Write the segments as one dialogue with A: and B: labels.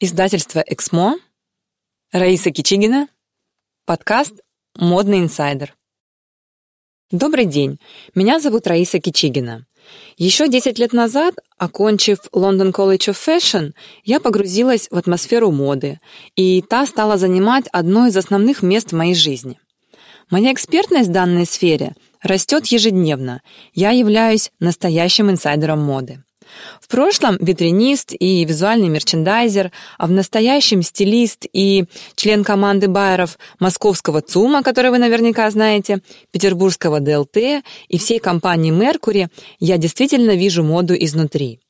A: Издательство «Эксмо», Раиса Кичигина, подкаст «Модный инсайдер». Добрый день, меня зовут Раиса Кичигина. Еще 10 лет назад, окончив London College of Fashion, я погрузилась в атмосферу моды, и та стала занимать одно из основных мест в моей жизни. Моя экспертность в данной сфере растет ежедневно. Я являюсь настоящим инсайдером моды. В прошлом витринист и визуальный мерчендайзер, а в настоящем стилист и член команды байеров московского ЦУМа, который вы наверняка знаете, петербургского ДЛТ и всей компании «Меркури» я действительно вижу моду изнутри.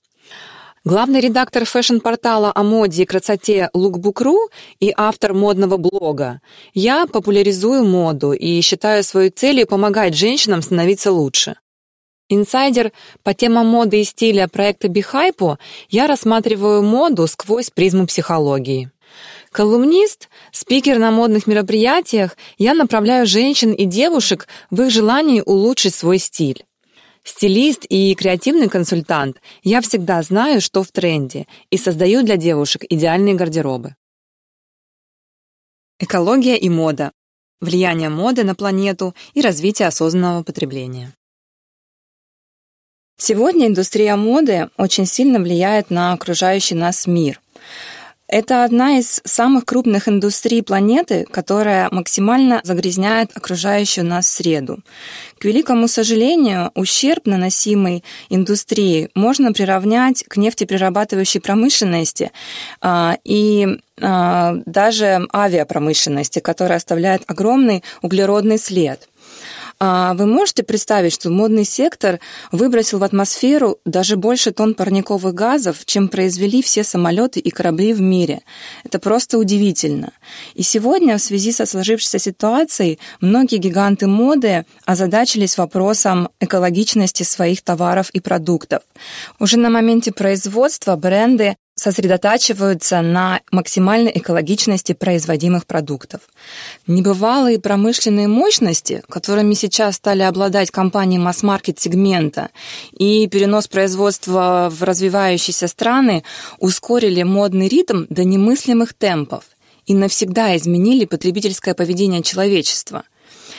A: Главный редактор фэшн-портала о моде и красоте Lookbook.ru и автор модного блога. Я популяризую моду и считаю своей целью помогать женщинам становиться лучше. Инсайдер по темам моды и стиля проекта Бихайпо я рассматриваю моду сквозь призму психологии. Колумнист, спикер на модных мероприятиях, я направляю женщин и девушек в их желании улучшить свой стиль. Стилист и креативный консультант, я всегда знаю, что в тренде, и создаю для девушек идеальные гардеробы. Экология и мода. Влияние моды на планету и развитие осознанного потребления. Сегодня индустрия моды очень сильно влияет на окружающий нас мир. Это одна из самых крупных индустрий планеты, которая максимально загрязняет окружающую нас среду. К великому сожалению, ущерб, наносимый индустрии, можно приравнять к нефтеперерабатывающей промышленности а, и а, даже авиапромышленности, которая оставляет огромный углеродный след. А вы можете представить, что модный сектор выбросил в атмосферу даже больше тонн парниковых газов, чем произвели все самолеты и корабли в мире? Это просто удивительно. И сегодня в связи со сложившейся ситуацией многие гиганты моды озадачились вопросом экологичности своих товаров и продуктов. Уже на моменте производства бренды сосредотачиваются на максимальной экологичности производимых продуктов. Небывалые промышленные мощности, которыми сейчас стали обладать компании масс-маркет сегмента, и перенос производства в развивающиеся страны ускорили модный ритм до немыслимых темпов и навсегда изменили потребительское поведение человечества.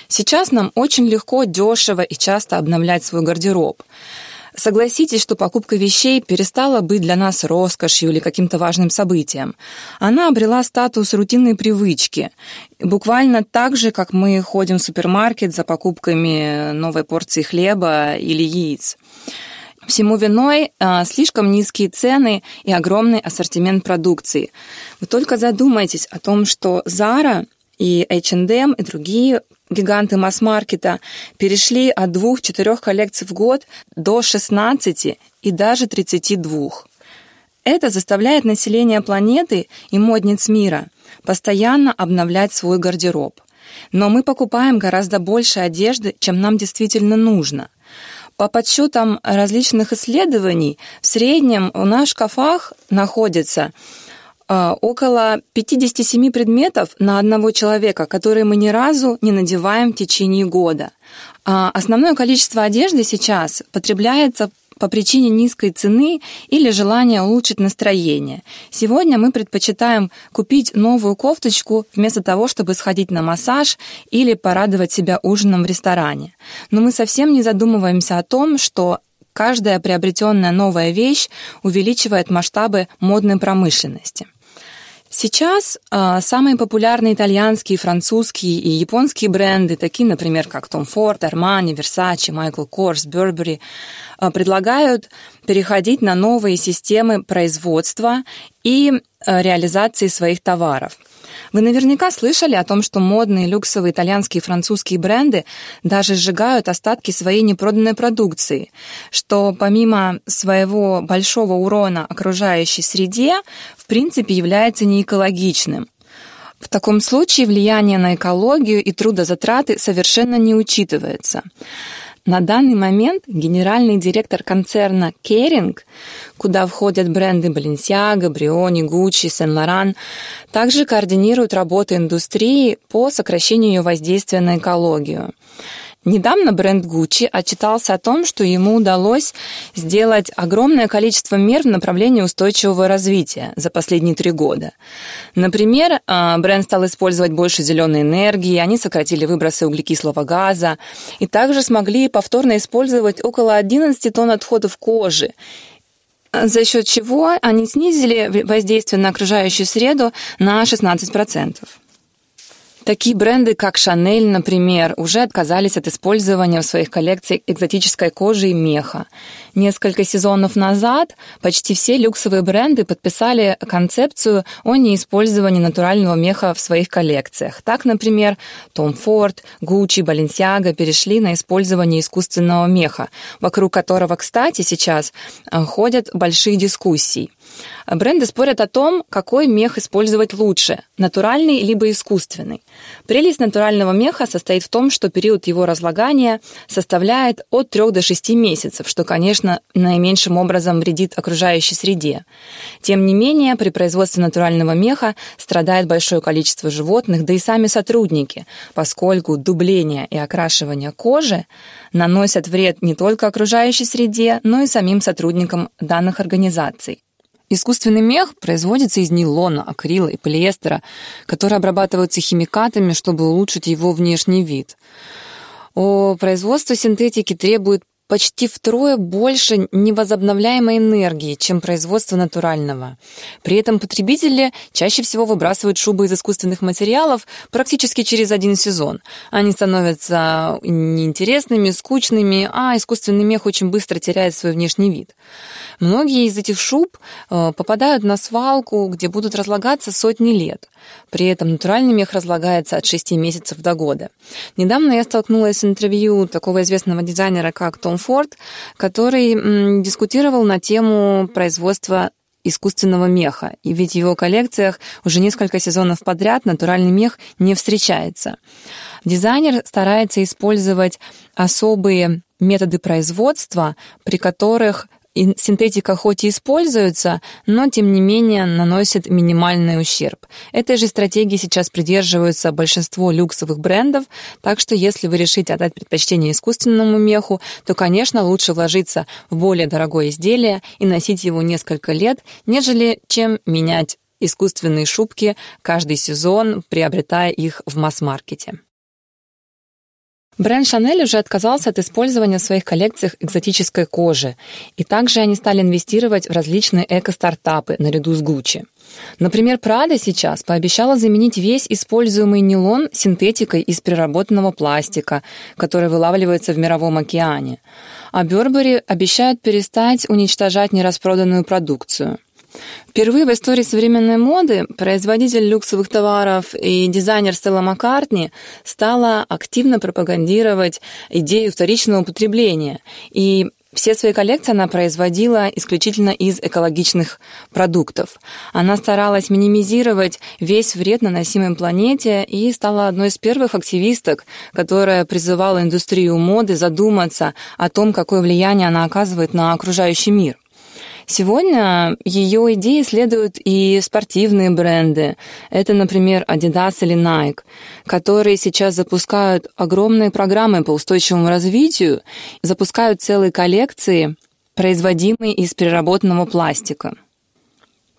A: Сейчас нам очень легко, дешево и часто обновлять свой гардероб. Согласитесь, что покупка вещей перестала быть для нас роскошью или каким-то важным событием. Она обрела статус рутинной привычки. Буквально так же, как мы ходим в супермаркет за покупками новой порции хлеба или яиц. Всему виной а, слишком низкие цены и огромный ассортимент продукции. Вы только задумайтесь о том, что Zara и H&M и другие гиганты масс-маркета перешли от двух-четырех коллекций в год до 16 и даже 32. Это заставляет население планеты и модниц мира постоянно обновлять свой гардероб. Но мы покупаем гораздо больше одежды, чем нам действительно нужно. По подсчетам различных исследований, в среднем у нас в шкафах находится около 57 предметов на одного человека, которые мы ни разу не надеваем в течение года. А, основное количество одежды сейчас потребляется по причине низкой цены или желания улучшить настроение. Сегодня мы предпочитаем купить новую кофточку вместо того, чтобы сходить на массаж или порадовать себя ужином в ресторане. Но мы совсем не задумываемся о том, что каждая приобретенная новая вещь увеличивает масштабы модной промышленности. Сейчас э, самые популярные итальянские, французские и японские бренды, такие, например, как Tom Ford, Armani, Versace, Michael Kors, Burberry, э, предлагают переходить на новые системы производства и э, реализации своих товаров. Вы наверняка слышали о том, что модные люксовые итальянские и французские бренды даже сжигают остатки своей непроданной продукции, что помимо своего большого урона окружающей среде, в принципе является неэкологичным. В таком случае влияние на экологию и трудозатраты совершенно не учитывается. На данный момент генеральный директор концерна Kering, куда входят бренды Balenciaga, Brioni, Gucci, Laurent, также координирует работу индустрии по сокращению ее воздействия на экологию. Недавно бренд Gucci отчитался о том, что ему удалось сделать огромное количество мер в направлении устойчивого развития за последние три года. Например, а, бренд стал использовать больше зеленой энергии, они сократили выбросы углекислого газа и также смогли повторно использовать около 11 тонн отходов кожи за счет чего они снизили воздействие на окружающую среду на 16%. Такие бренды, как Chanel, например, уже отказались от использования в своих коллекциях экзотической кожи и меха. Несколько сезонов назад почти все люксовые бренды подписали концепцию о неиспользовании натурального меха в своих коллекциях. Так, например, Tom Ford, Gucci, Balenciaga перешли на использование искусственного меха, вокруг которого, кстати, сейчас э, ходят большие дискуссии. Бренды спорят о том, какой мех использовать лучше – натуральный либо искусственный. Прелесть натурального меха состоит в том, что период его разлагания составляет от 3 до 6 месяцев, что, конечно, наименьшим образом вредит окружающей среде. Тем не менее, при производстве натурального меха страдает большое количество животных, да и сами сотрудники, поскольку дубление и окрашивание кожи наносят вред не только окружающей среде, но и самим сотрудникам данных организаций. Искусственный мех производится из нейлона, акрила и полиэстера, которые обрабатываются химикатами, чтобы улучшить его внешний вид. О, производство синтетики требует почти втрое больше невозобновляемой энергии, чем производство натурального. При этом потребители чаще всего выбрасывают шубы из искусственных материалов практически через один сезон. Они становятся неинтересными, скучными, а искусственный мех очень быстро теряет свой внешний вид. Многие из этих шуб э, попадают на свалку, где будут разлагаться сотни лет. При этом натуральный мех разлагается от 6 месяцев до года. Недавно я столкнулась с интервью такого известного дизайнера, как Том Форд, который дискутировал на тему производства искусственного меха. И ведь в его коллекциях уже несколько сезонов подряд натуральный мех не встречается. Дизайнер старается использовать особые методы производства, при которых синтетика хоть и используется, но тем не менее наносит минимальный ущерб. Этой же стратегии сейчас придерживаются большинство люксовых брендов, так что если вы решите отдать предпочтение искусственному меху, то, конечно, лучше вложиться в более дорогое изделие и носить его несколько лет, нежели чем менять искусственные шубки каждый сезон, приобретая их в масс-маркете. Бренд Шанель уже отказался от использования в своих коллекциях экзотической кожи, и также они стали инвестировать в различные эко-стартапы наряду с Гуччи. Например, Прада сейчас пообещала заменить весь используемый нейлон синтетикой из переработанного пластика, который вылавливается в мировом океане. А Бербери обещают перестать уничтожать нераспроданную продукцию – Впервые в истории современной моды производитель люксовых товаров и дизайнер Стелла Маккартни стала активно пропагандировать идею вторичного употребления. И все свои коллекции она производила исключительно из экологичных продуктов. Она старалась минимизировать весь вред, наносимый планете, и стала одной из первых активисток, которая призывала индустрию моды задуматься о том, какое влияние она оказывает на окружающий мир. Сегодня ее идеи следуют и спортивные бренды. Это, например, Adidas или Nike, которые сейчас запускают огромные программы по устойчивому развитию, запускают целые коллекции, производимые из переработанного пластика.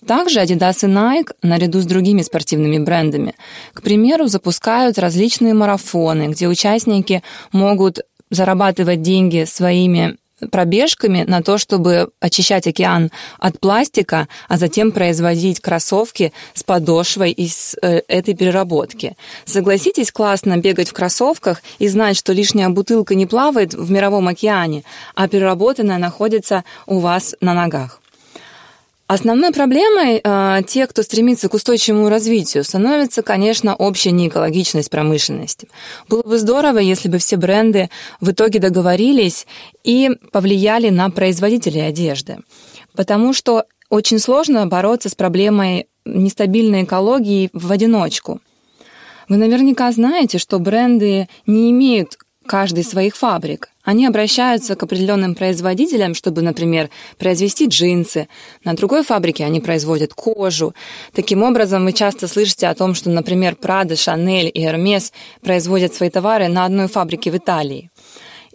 A: Также Adidas и Nike, наряду с другими спортивными брендами, к примеру, запускают различные марафоны, где участники могут зарабатывать деньги своими пробежками на то, чтобы очищать океан от пластика, а затем производить кроссовки с подошвой из э, этой переработки. Согласитесь, классно бегать в кроссовках и знать, что лишняя бутылка не плавает в мировом океане, а переработанная находится у вас на ногах. Основной проблемой э, тех, кто стремится к устойчивому развитию, становится, конечно, общая неэкологичность промышленности. Было бы здорово, если бы все бренды в итоге договорились и повлияли на производителей одежды. Потому что очень сложно бороться с проблемой нестабильной экологии в одиночку. Вы наверняка знаете, что бренды не имеют каждый из своих фабрик. Они обращаются к определенным производителям, чтобы, например, произвести джинсы. На другой фабрике они производят кожу. Таким образом, вы часто слышите о том, что, например, Prada, Chanel и Hermes производят свои товары на одной фабрике в Италии.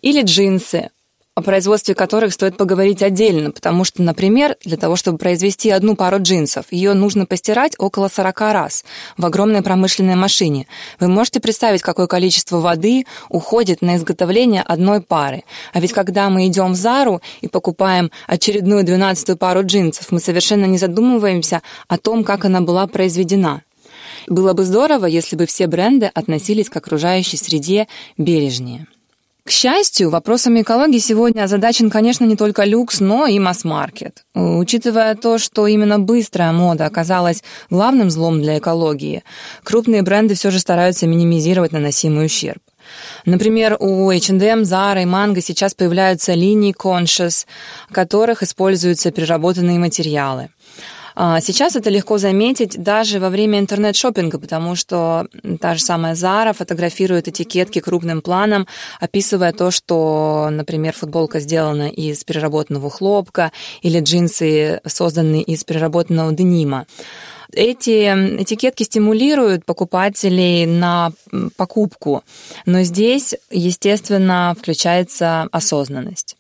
A: Или джинсы о производстве которых стоит поговорить отдельно, потому что, например, для того, чтобы произвести одну пару джинсов, ее нужно постирать около 40 раз в огромной промышленной машине. Вы можете представить, какое количество воды уходит на изготовление одной пары. А ведь когда мы идем в Зару и покупаем очередную 12 пару джинсов, мы совершенно не задумываемся о том, как она была произведена. Было бы здорово, если бы все бренды относились к окружающей среде бережнее. К счастью, вопросами экологии сегодня озадачен, конечно, не только люкс, но и масс-маркет. Учитывая то, что именно быстрая мода оказалась главным злом для экологии, крупные бренды все же стараются минимизировать наносимый ущерб. Например, у H&M, Zara и Mango сейчас появляются линии Conscious, в которых используются переработанные материалы. А, сейчас это легко заметить даже во время интернет-шоппинга, потому что та же самая Zara фотографирует этикетки крупным планом, описывая то, что, например, футболка сделана из переработанного хлопка или джинсы созданы из переработанного денима. Эти этикетки стимулируют покупателей на покупку, но здесь, естественно, включается осознанность.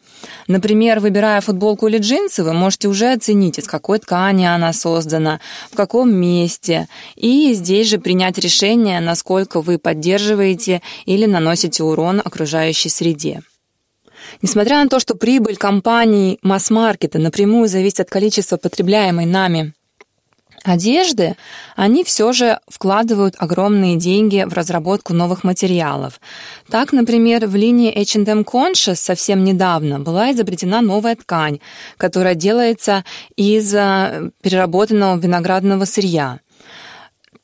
A: Например, выбирая футболку или джинсы, вы можете уже оценить, из какой ткани она создана, в каком месте, и здесь же принять решение, насколько вы поддерживаете или наносите урон окружающей среде. Несмотря на то, что прибыль компаний масс-маркета напрямую зависит от количества потребляемой нами одежды, они все же вкладывают огромные деньги в разработку новых материалов. Так, например, в линии H&M Conscious совсем недавно была изобретена новая ткань, которая делается из э, переработанного виноградного сырья.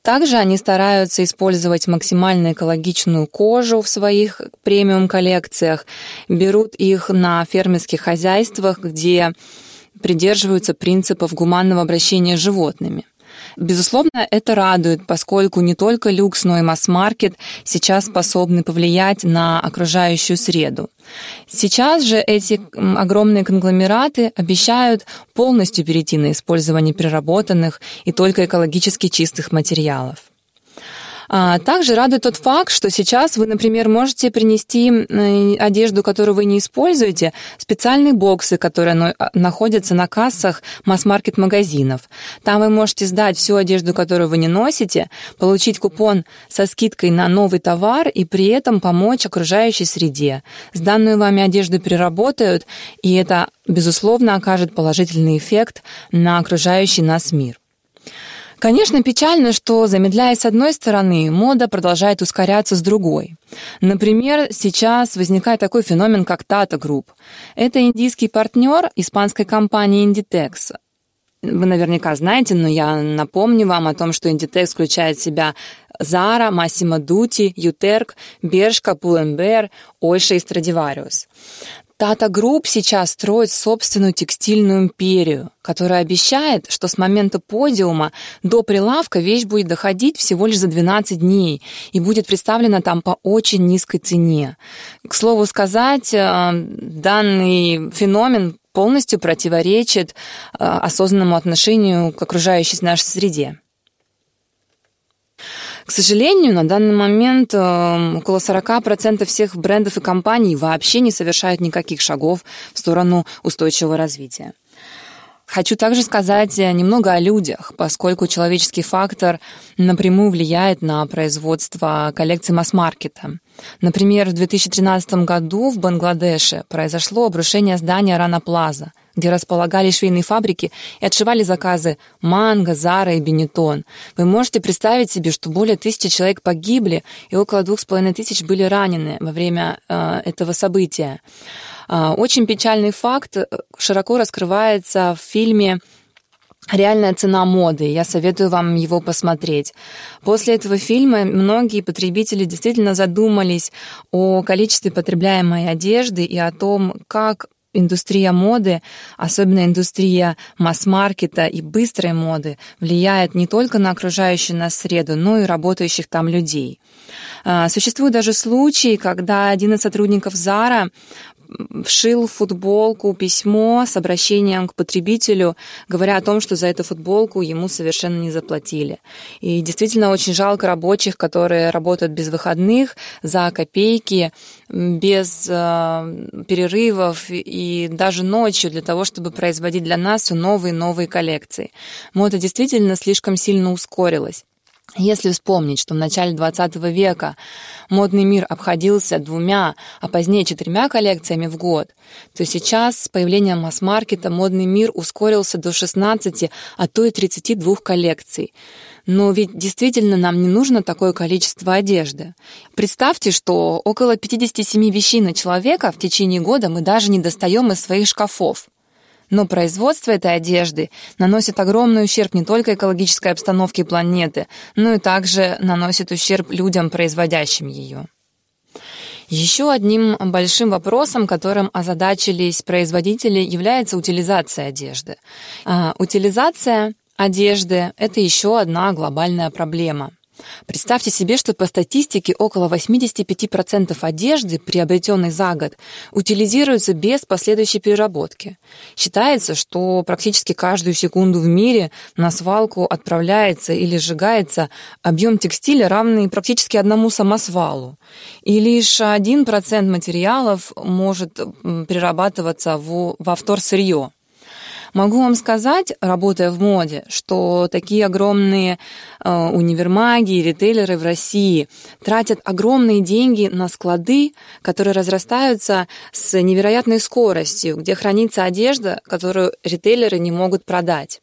A: Также они стараются использовать максимально экологичную кожу в своих премиум-коллекциях, берут их на фермерских хозяйствах, где придерживаются принципов гуманного обращения с животными. Безусловно, это радует, поскольку не только люкс, но и масс-маркет сейчас способны повлиять на окружающую среду. Сейчас же эти огромные конгломераты обещают полностью перейти на использование переработанных и только экологически чистых материалов. А, также радует тот факт, что сейчас вы, например, можете принести одежду, которую вы не используете, специальные боксы, которые а, находятся на кассах масс-маркет магазинов. Там вы можете сдать всю одежду, которую вы не носите, получить купон со скидкой на новый товар и при этом помочь окружающей среде. Сданную вами одежду переработают, и это, безусловно, окажет положительный эффект на окружающий нас мир. Конечно, печально, что, замедляясь с одной стороны, мода продолжает ускоряться с другой. Например, сейчас возникает такой феномен, как Tata Group. Это индийский партнер испанской компании Inditex. Вы наверняка знаете, но я напомню вам о том, что Inditex включает в себя Zara, Massimo Dutti, Ютерк, Bershka, Pull&Bear, Ойша и Stradivarius. Tata Group сейчас строит собственную текстильную империю, которая обещает, что с момента подиума до прилавка вещь будет доходить всего лишь за 12 дней и будет представлена там по очень низкой цене. К слову сказать, э, данный феномен полностью противоречит э, осознанному отношению к окружающей нашей среде. К сожалению, на данный момент эм, около 40% всех брендов и компаний вообще не совершают никаких шагов в сторону устойчивого развития. Хочу также сказать э, немного о людях, поскольку человеческий фактор напрямую влияет на производство коллекции масс-маркета. Например, в 2013 году в Бангладеше произошло обрушение здания Рана Плаза, где располагались швейные фабрики и отшивали заказы Манго, Зара и Бенетон. Вы можете представить себе, что более тысячи человек погибли и около двух с половиной тысяч были ранены во время э, этого события. Э, очень печальный факт э, широко раскрывается в фильме Реальная цена моды. Я советую вам его посмотреть. После этого фильма многие потребители действительно задумались о количестве потребляемой одежды и о том, как индустрия моды, особенно индустрия масс-маркета и быстрой моды, влияет не только на окружающую нас среду, но и работающих там людей. А, существуют даже случаи, когда один из сотрудников Зара вшил в футболку письмо с обращением к потребителю, говоря о том, что за эту футболку ему совершенно не заплатили. И действительно очень жалко рабочих, которые работают без выходных, за копейки, без э, перерывов и даже ночью для того, чтобы производить для нас все новые новые коллекции. Мода действительно слишком сильно ускорилась. Если вспомнить, что в начале 20 века модный мир обходился двумя, а позднее четырьмя коллекциями в год, то сейчас с появлением масс-маркета модный мир ускорился до 16, а то и 32 коллекций. Но ведь действительно нам не нужно такое количество одежды. Представьте, что около 57 вещей на человека в течение года мы даже не достаем из своих шкафов. Но производство этой одежды наносит огромный ущерб не только экологической обстановке планеты, но и также наносит ущерб людям, производящим ее. Еще одним большим вопросом, которым озадачились производители, является утилизация одежды. А, утилизация одежды – это еще одна глобальная проблема – Представьте себе, что по статистике около 85% одежды, приобретенной за год, утилизируется без последующей переработки. Считается, что практически каждую секунду в мире на свалку отправляется или сжигается объем текстиля, равный практически одному самосвалу. И лишь 1% материалов может перерабатываться во вторсырье. Могу вам сказать, работая в моде, что такие огромные э, универмаги и ритейлеры в России тратят огромные деньги на склады, которые разрастаются с невероятной скоростью, где хранится одежда, которую ритейлеры не могут продать.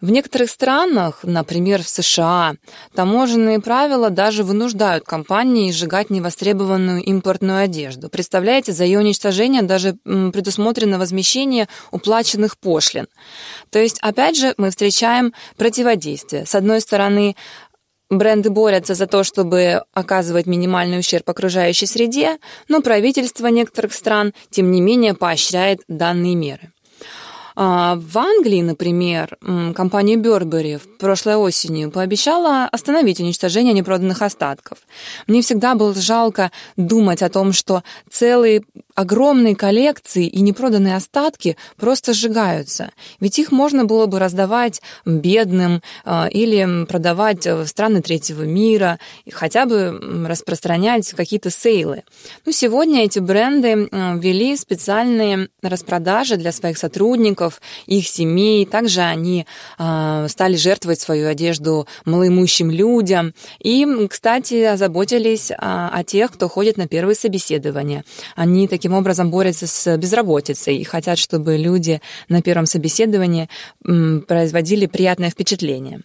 A: В некоторых странах, например, в США, таможенные правила даже вынуждают компании сжигать невостребованную импортную одежду. Представляете, за ее уничтожение даже предусмотрено возмещение уплаченных пошлин. То есть, опять же, мы встречаем противодействие. С одной стороны, Бренды борются за то, чтобы оказывать минимальный ущерб окружающей среде, но правительство некоторых стран, тем не менее, поощряет данные меры. А, в Англии, например, компания Burberry прошлой осенью пообещала остановить уничтожение непроданных остатков. Мне всегда было жалко думать о том, что целые огромные коллекции и непроданные остатки просто сжигаются. Ведь их можно было бы раздавать бедным а, или продавать в страны третьего мира, и хотя бы распространять какие-то сейлы. Ну, сегодня эти бренды ввели специальные распродажи для своих сотрудников, членов их семей. Также они э, стали жертвовать свою одежду малоимущим людям. И, кстати, озаботились э, о тех, кто ходит на первые собеседования. Они таким образом борются с безработицей и хотят, чтобы люди на первом собеседовании производили приятное впечатление.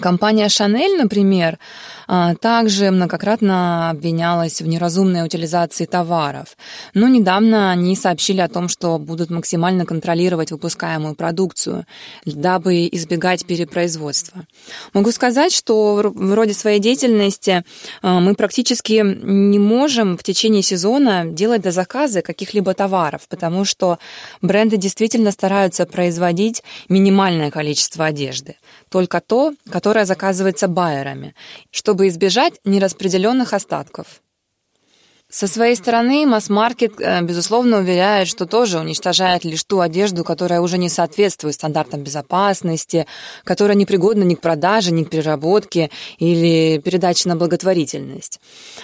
A: Компания Chanel, например, а, также многократно обвинялась в неразумной утилизации товаров. Но недавно они сообщили о том, что будут максимально контролировать выпускаемую продукцию, дабы избегать перепроизводства. Могу сказать, что в роде своей деятельности а, мы практически не можем в течение сезона делать до заказа каких-либо товаров, потому что бренды действительно стараются производить минимальное количество одежды только то, которое заказывается байерами, чтобы избежать нераспределенных остатков. Со своей стороны, масс-маркет, э, безусловно, уверяет, что тоже уничтожает лишь ту одежду, которая уже не соответствует стандартам безопасности, которая не пригодна ни к продаже, ни к переработке или передаче на благотворительность.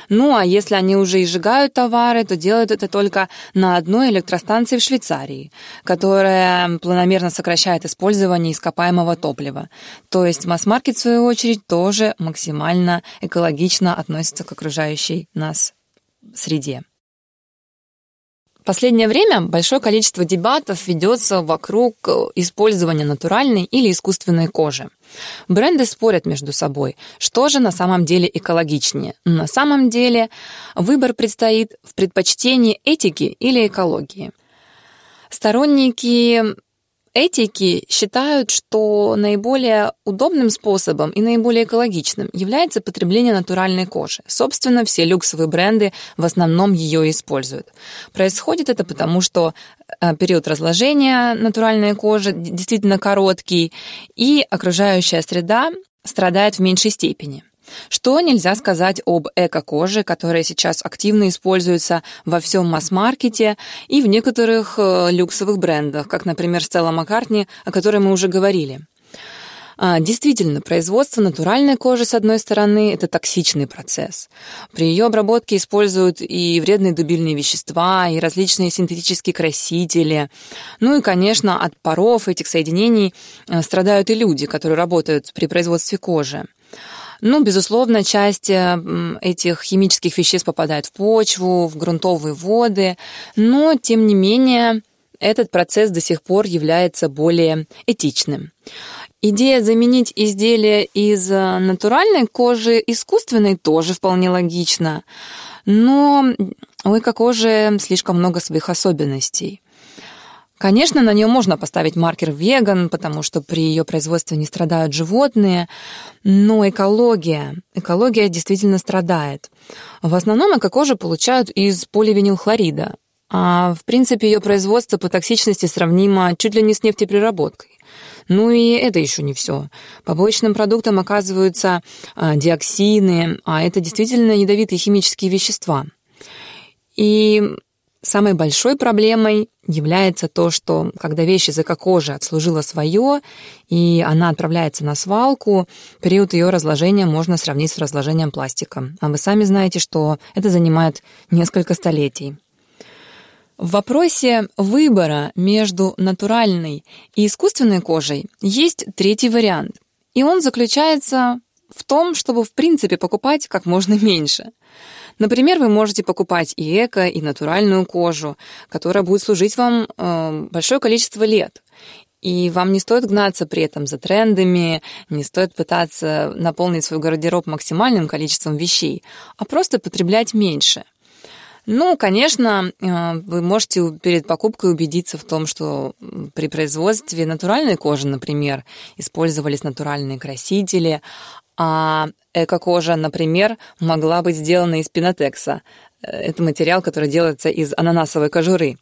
A: Ну, а если они уже и сжигают товары, то делают это только на одной электростанции в Швейцарии, которая планомерно сокращает использование ископаемого топлива. То есть масс-маркет, в свою очередь, тоже максимально экологично относится к окружающей нас среде. В последнее время большое количество дебатов ведется вокруг использования натуральной или искусственной кожи. Бренды спорят между собой, что же на самом деле экологичнее. На самом деле выбор предстоит в предпочтении этики или экологии. Сторонники этики считают, что наиболее удобным способом и наиболее экологичным является потребление натуральной кожи. Собственно, все люксовые бренды в основном ее используют. Происходит это потому, что э, период разложения натуральной кожи действительно короткий, и окружающая среда страдает в меньшей степени. Что нельзя сказать об эко-коже, которая сейчас активно используется во всем масс-маркете и в некоторых э, люксовых брендах, как, например, Stella McCartney, о которой мы уже говорили. А, действительно, производство натуральной кожи, с одной стороны, это токсичный процесс. При ее обработке используют и вредные дубильные вещества, и различные синтетические красители. Ну и, конечно, от паров этих соединений э, страдают и люди, которые работают при производстве кожи. Ну, безусловно, часть э, этих химических веществ попадает в почву, в грунтовые воды, но, тем не менее, этот процесс до сих пор является более этичным. Идея заменить изделия из э, натуральной кожи искусственной тоже вполне логична, но у эко-кожи слишком много своих особенностей. Конечно, на нее можно поставить маркер веган, потому что при ее производстве не страдают животные, но экология, экология действительно страдает. В основном эко-кожу получают из поливинилхлорида, а в принципе ее производство по токсичности сравнимо чуть ли не с нефтепереработкой. Ну и это еще не все. Побочным продуктом оказываются а, диоксины, а это действительно ядовитые химические вещества. И Самой большой проблемой является то, что когда вещь из эко-кожи отслужила свое, и она отправляется на свалку, период ее разложения можно сравнить с разложением пластика. А вы сами знаете, что это занимает несколько столетий. В вопросе выбора между натуральной и искусственной кожей есть третий вариант. И он заключается в том, чтобы в принципе покупать как можно меньше. Например, вы можете покупать и эко, и натуральную кожу, которая будет служить вам э, большое количество лет. И вам не стоит гнаться при этом за трендами, не стоит пытаться наполнить свой гардероб максимальным количеством вещей, а просто потреблять меньше. Ну, конечно, э, вы можете перед покупкой убедиться в том, что при производстве натуральной кожи, например, использовались натуральные красители, а эко-кожа, например, могла быть сделана из пинотекса. Это материал, который делается из ананасовой кожуры.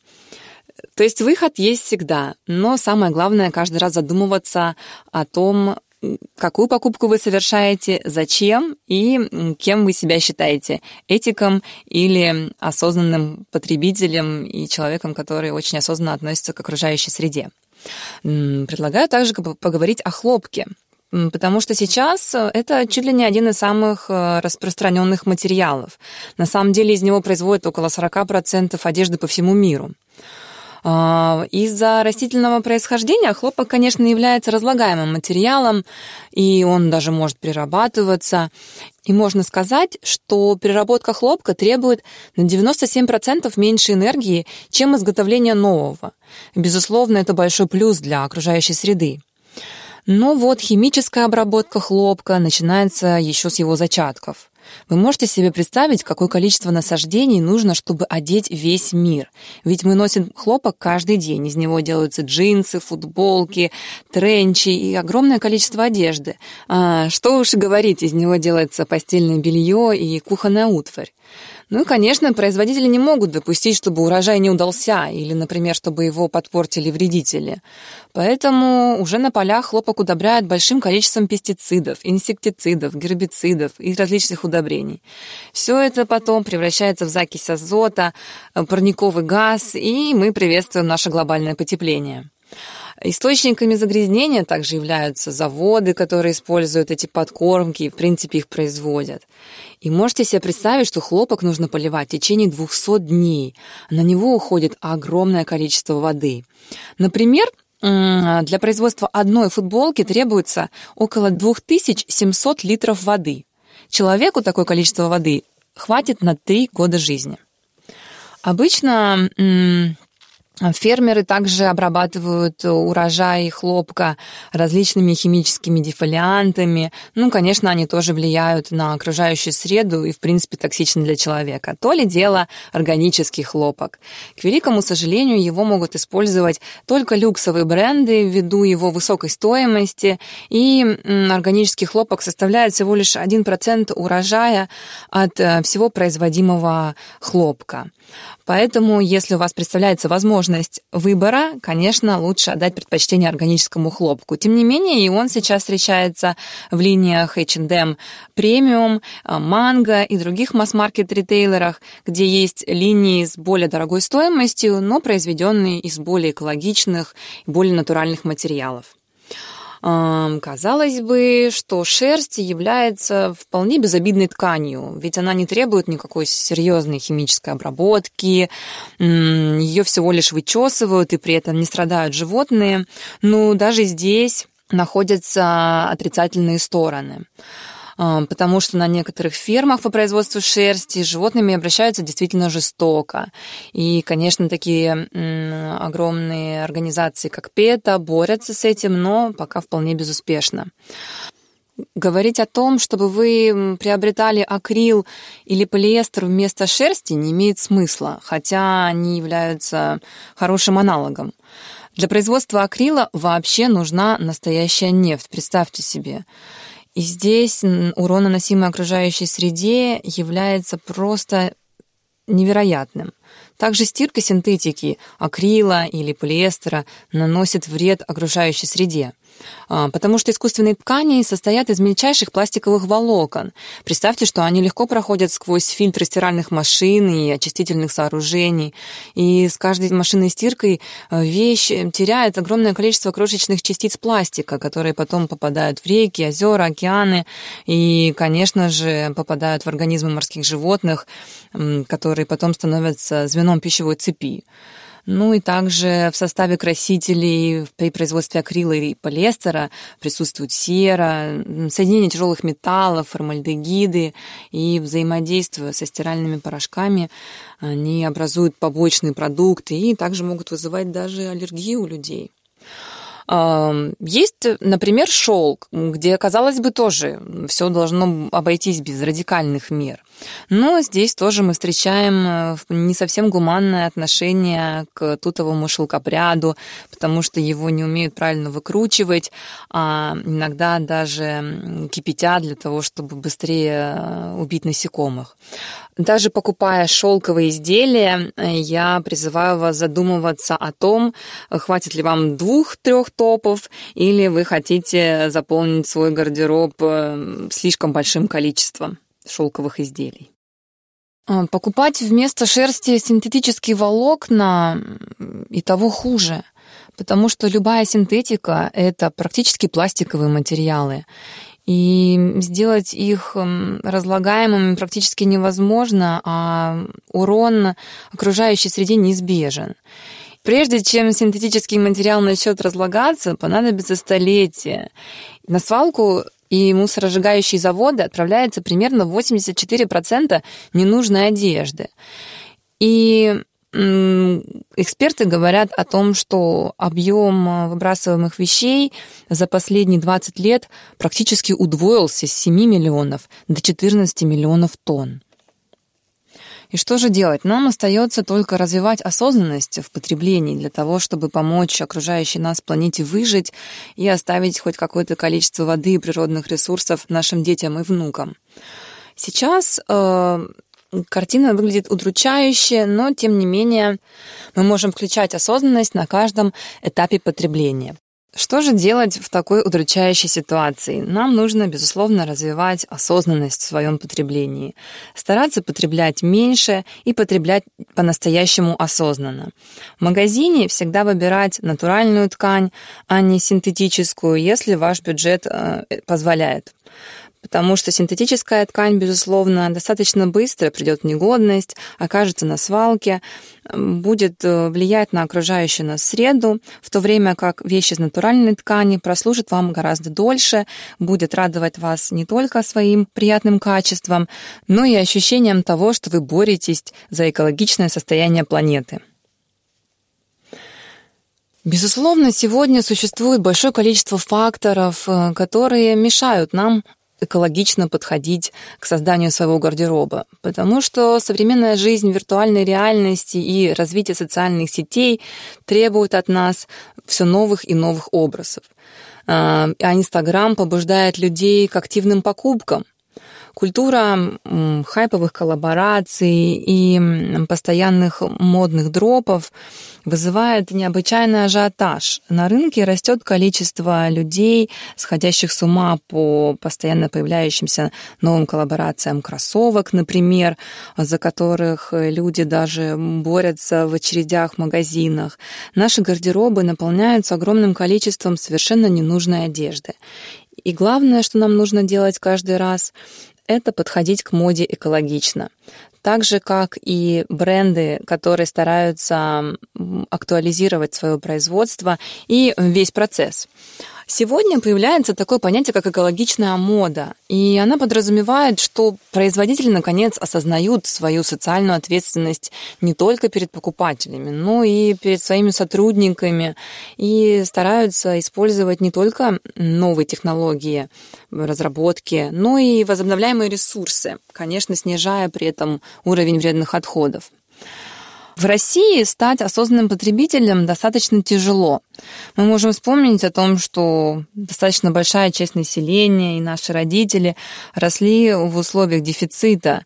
A: То есть выход есть всегда, но самое главное каждый раз задумываться о том, какую покупку вы совершаете, зачем и кем вы себя считаете, этиком или осознанным потребителем и человеком, который очень осознанно относится к окружающей среде. Предлагаю также поговорить о хлопке потому что сейчас э, это чуть ли не один из самых э, распространенных материалов. На самом деле из него производят около 40% одежды по всему миру. А, из-за растительного происхождения хлопок, конечно, является разлагаемым материалом, и он даже может перерабатываться. И можно сказать, что переработка хлопка требует на 97% меньше энергии, чем изготовление нового. Безусловно, это большой плюс для окружающей среды. Но вот химическая обработка хлопка начинается еще с его зачатков. Вы можете себе представить, какое количество насаждений нужно, чтобы одеть весь мир. Ведь мы носим хлопок каждый день. Из него делаются джинсы, футболки, тренчи и огромное количество одежды. А, что уж говорить, из него делается постельное белье и кухонная утварь. Ну и, конечно, производители не могут допустить, чтобы урожай не удался, или, например, чтобы его подпортили вредители. Поэтому уже на полях хлопок удобряют большим количеством пестицидов, инсектицидов, гербицидов и различных удобрений. Все это потом превращается в закись азота, парниковый газ, и мы приветствуем наше глобальное потепление. Источниками загрязнения также являются заводы, которые используют эти подкормки и, в принципе, их производят. И можете себе представить, что хлопок нужно поливать в течение 200 дней. На него уходит огромное количество воды. Например, для производства одной футболки требуется около 2700 литров воды. Человеку такое количество воды хватит на 3 года жизни. Обычно Фермеры также обрабатывают урожай хлопка различными химическими дефолиантами. Ну, конечно, они тоже влияют на окружающую среду и, в принципе, токсичны для человека. То ли дело органический хлопок. К великому сожалению, его могут использовать только люксовые бренды ввиду его высокой стоимости, и органический хлопок составляет всего лишь 1% урожая от э, всего производимого хлопка. Поэтому, если у вас представляется возможность выбора, конечно, лучше отдать предпочтение органическому хлопку. Тем не менее, и он сейчас встречается в линиях H&M Premium, Mango и других масс-маркет ритейлерах, где есть линии с более дорогой стоимостью, но произведенные из более экологичных, более натуральных материалов. Казалось бы, что шерсть является вполне безобидной тканью, ведь она не требует никакой серьезной химической обработки, ее всего лишь вычесывают, и при этом не страдают животные. Но даже здесь находятся отрицательные стороны потому что на некоторых фермах по производству шерсти с животными обращаются действительно жестоко. И, конечно, такие огромные организации, как ПЕТА, борются с этим, но пока вполне безуспешно. Говорить о том, чтобы вы приобретали акрил или полиэстер вместо шерсти, не имеет смысла, хотя они являются хорошим аналогом. Для производства акрила вообще нужна настоящая нефть, представьте себе. И здесь урон, наносимый окружающей среде, является просто невероятным. Также стирка синтетики, акрила или полиэстера наносит вред окружающей среде. А, потому что искусственные ткани состоят из мельчайших пластиковых волокон. Представьте, что они легко проходят сквозь фильтры стиральных машин и очистительных сооружений. И с каждой машинной стиркой э, вещь теряет огромное количество крошечных частиц пластика, которые потом попадают в реки, озера, океаны и, конечно же, попадают в организмы морских животных, которые потом становятся звеном пищевой цепи. Ну и также в составе красителей при производстве акрила и полиэстера присутствует сера, соединение тяжелых металлов, формальдегиды и взаимодействуя со стиральными порошками, они образуют побочные продукты и также могут вызывать даже аллергию у людей. Есть, например, шелк, где, казалось бы, тоже все должно обойтись без радикальных мер. Но здесь тоже мы встречаем э, не совсем гуманное отношение к тутовому шелкопряду, потому что его не умеют правильно выкручивать, а иногда даже кипятят для того, чтобы быстрее э, убить насекомых. Даже покупая шелковые изделия, э, я призываю вас задумываться о том, хватит ли вам двух-трех топов, или вы хотите заполнить свой гардероб слишком большим количеством шелковых изделий. А, покупать вместо шерсти синтетические волокна и того хуже, потому что любая синтетика — это практически пластиковые материалы и сделать их разлагаемыми практически невозможно, а урон окружающей среде неизбежен. Прежде чем синтетический материал начнет разлагаться, понадобится столетие. На свалку и мусоросжигающие заводы отправляется примерно 84% ненужной одежды. И Эксперты говорят о том, что объем э, выбрасываемых вещей за последние 20 лет практически удвоился с 7 миллионов до 14 миллионов тонн. И что же делать? Нам остается только развивать осознанность в потреблении для того, чтобы помочь окружающей нас планете выжить и оставить хоть какое-то количество воды и природных ресурсов нашим детям и внукам. Сейчас э, Картина выглядит удручающе, но тем не менее мы можем включать осознанность на каждом этапе потребления. Что же делать в такой удручающей ситуации? Нам нужно, безусловно, развивать осознанность в своем потреблении, стараться потреблять меньше и потреблять по-настоящему осознанно. В магазине всегда выбирать натуральную ткань, а не синтетическую, если ваш бюджет э, позволяет потому что синтетическая ткань, безусловно, достаточно быстро придет в негодность, окажется на свалке, будет э, влиять на окружающую нас среду, в то время как вещи из натуральной ткани прослужат вам гораздо дольше, будет радовать вас не только своим приятным качеством, но и ощущением того, что вы боретесь за экологичное состояние планеты. Безусловно, сегодня существует большое количество факторов, э, которые мешают нам экологично подходить к созданию своего гардероба, потому что современная жизнь виртуальной реальности и развитие социальных сетей требуют от нас все новых и новых образов. А Инстаграм побуждает людей к активным покупкам – Культура хайповых коллабораций и постоянных модных дропов вызывает необычайный ажиотаж. На рынке растет количество людей, сходящих с ума по постоянно появляющимся новым коллаборациям кроссовок, например, за которых люди даже борются в очередях в магазинах. Наши гардеробы наполняются огромным количеством совершенно ненужной одежды. И главное, что нам нужно делать каждый раз, это подходить к моде экологично. Так же, как и бренды, которые стараются актуализировать свое производство и весь процесс. Сегодня появляется такое понятие, как экологичная мода, и она подразумевает, что производители, наконец, осознают свою социальную ответственность не только перед покупателями, но и перед своими сотрудниками, и стараются использовать не только новые технологии, разработки, но и возобновляемые ресурсы, конечно, снижая при этом уровень вредных отходов. В России стать осознанным потребителем достаточно тяжело. Мы можем вспомнить о том, что достаточно большая часть населения и наши родители росли в условиях дефицита,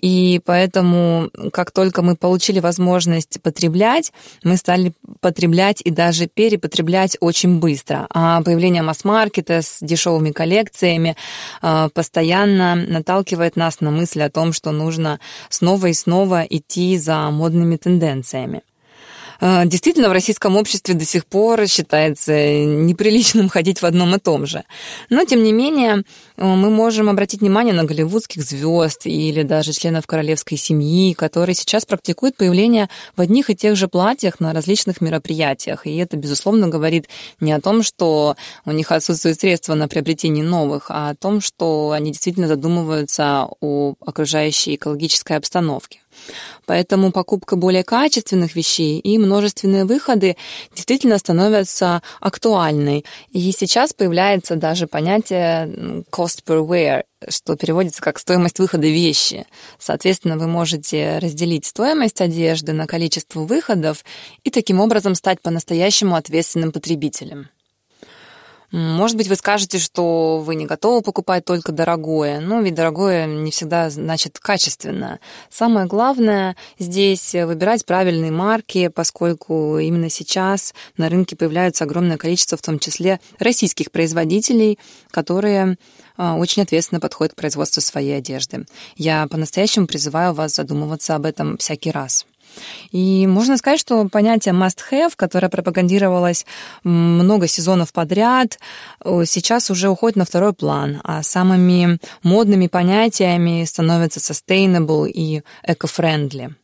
A: и поэтому, как только мы получили возможность потреблять, мы стали потреблять и даже перепотреблять очень быстро. А появление масс-маркета с дешевыми коллекциями а, постоянно наталкивает нас на мысль о том, что нужно снова и снова идти за модными тенденциями. А, действительно, в российском обществе до сих пор считается неприличным ходить в одном и том же. Но, тем не менее, э, мы можем обратить внимание на голливудских звезд или даже членов королевской семьи, которые сейчас практикуют появление в одних и тех же платьях на различных мероприятиях. И это, безусловно, говорит не о том, что у них отсутствуют средства на приобретение новых, а о том, что они действительно задумываются о окружающей экологической обстановке. Поэтому покупка более качественных вещей и множественные выходы действительно становятся актуальной. И сейчас появляется даже понятие cost per wear, что переводится как стоимость выхода вещи. Соответственно, вы можете разделить стоимость одежды на количество выходов и таким образом стать по-настоящему ответственным потребителем. Может быть, вы скажете, что вы не готовы покупать только дорогое, но ведь дорогое не всегда значит качественно. Самое главное здесь выбирать правильные марки, поскольку именно сейчас на рынке появляется огромное количество, в том числе российских производителей, которые а, очень ответственно подходят к производству своей одежды. Я по-настоящему призываю вас задумываться об этом всякий раз. И можно сказать, что понятие must-have, которое пропагандировалось много сезонов подряд, сейчас уже уходит на второй план, а самыми модными понятиями становятся sustainable и eco-friendly.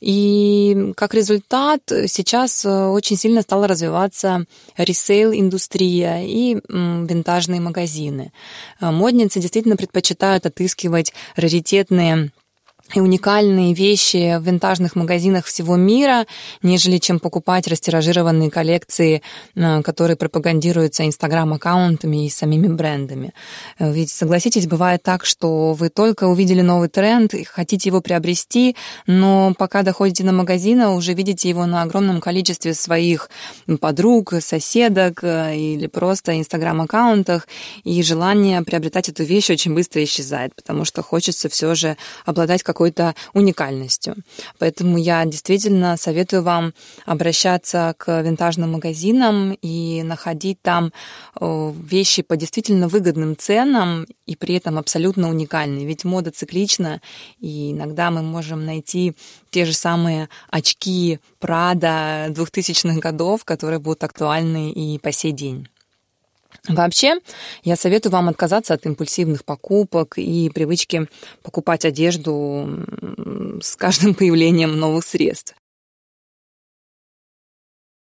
A: И как результат сейчас э, очень сильно стала развиваться ресейл-индустрия и винтажные магазины. Э, модницы действительно предпочитают отыскивать раритетные и уникальные вещи в винтажных магазинах всего мира, нежели чем покупать растиражированные коллекции, э, которые пропагандируются инстаграм-аккаунтами и самими брендами. Э, ведь, согласитесь, бывает так, что вы только увидели новый тренд, и хотите его приобрести, но пока доходите на магазин, уже видите его на огромном количестве своих подруг, соседок э, или просто инстаграм-аккаунтах, и желание приобретать эту вещь очень быстро исчезает, потому что хочется все же обладать как какой-то уникальностью. Поэтому я действительно советую вам обращаться к винтажным магазинам и находить там э, вещи по действительно выгодным ценам и при этом абсолютно уникальные. Ведь мода циклична, и иногда мы можем найти те же самые очки Прада 2000-х годов, которые будут актуальны и по сей день. Вообще, я советую вам отказаться от импульсивных покупок и привычки покупать одежду с каждым появлением новых средств.